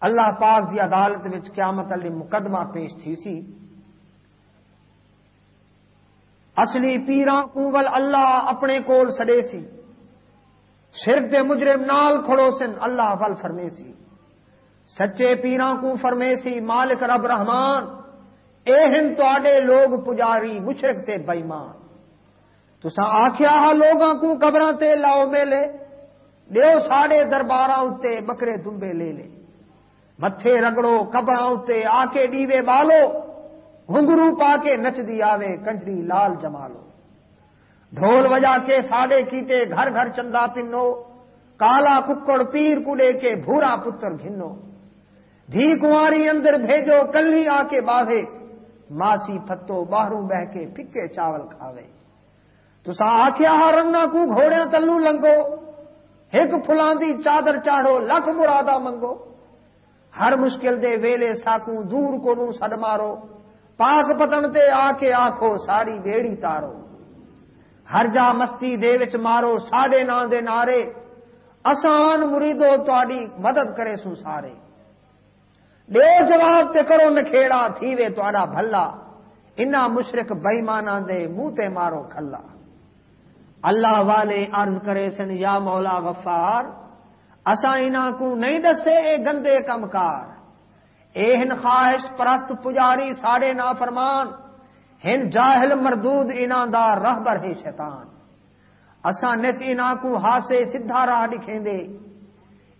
اللہ پاک کی عدالت میں قیامت علی مقدمہ پیش تھی سی۔ اصلی پیران کو ول اللہ اپنے کول سڑے سی۔ شرک دے مجرم نال کھڑو سن، اللہ ول فرمے سی۔ سچے پیران کو فرمے سی، مالک رب رحمان، اے ہن تے لوگ پجاری مشرق تے بئیمان تسا آخیا ہا، لوگاں کو قبراں تے لاؤ میلے دیو ساڑے درباراں اتے بکرے دمبے لے لے۔ متھے رگڑو قبراں اتے آ کے ڈیوے بالو گھنگرو پا کے نچدی آوے کنجری لال جمالو ڈھول وجا کے ساڑے کیتے گھر گھر چندا پنو کالا ککڑ پیر کڑے کے بھورا پتر گھنو دھی کنواری اندر بھیجو کلی آ کے باہے ماسی پتو باہروں بہ کے پھکے چاول کھاوے تسا آخیا ہا رنگا کو گھوڑے تلو لنگو ایک فلاندی چادر چاڑو لکھ مرادا منگو ہر مشکل دے ویلے ساکوں دور کو نو سڈ مارو۔ پاک پتن تے آ کے آخو ساری بیڑی تارو۔ ہر جا مستی دے وچ مارو ساڈے نا دے نارے آسان مریدو تاری مدد کرے سو سارے۔ ڈے جواب تے کرو نکھےڑا تھیوے تھا بھلا۔ انہ مشرق بئیمانہ دے منہ تے مارو کھلا۔ اللہ والے عرض کرے سن، یا مولا غفار اسا انہاں کو نہیں دسے اے گندے کمکار اے ہن خواہش پرست پجاری ساڑے نا فرمان ہن جاہل مردود انہاں دا رہبر ہے شیطان۔ اسا نت انہاں کو ہاسے سدھا راہ دکھیں دے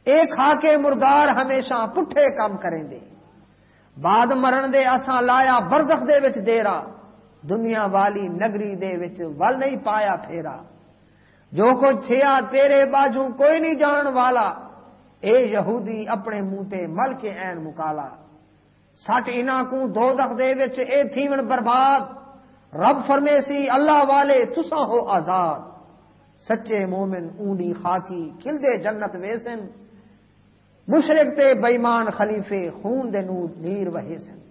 اے کھا کے مردار ہمیشہ پٹھے کام کریں دے بعد مرن دے اسا لایا برزخ دے وچ دیرا، دنیا والی نگری دے وچ ول نہیں پایا پھیرا۔ جو کچھ تھیا تیرے باجو کوئی نہیں جان والا۔ اے یہودی، اپنے منہ تے مل کے این مکالا۔ سٹ انہاں کو دو دخ دے وچ اے تھیون برباد۔ رب فرمے سی اللہ والے تسا ہو آزاد۔ سچے مومن اونی خاکی کھل دے جنت ویسن۔ مشرق تے بےمان خلیفے خون دے نور نیر وہیسن۔